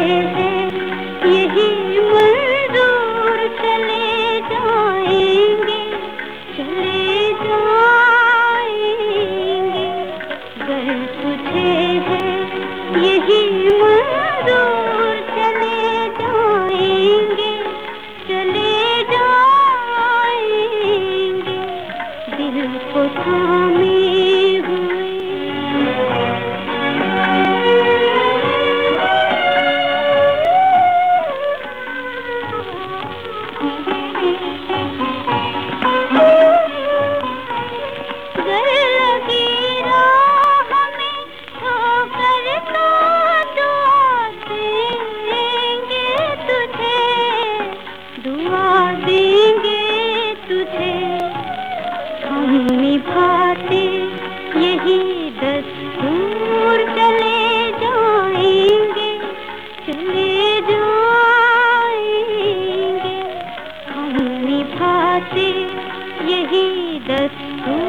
Música यही दस्तू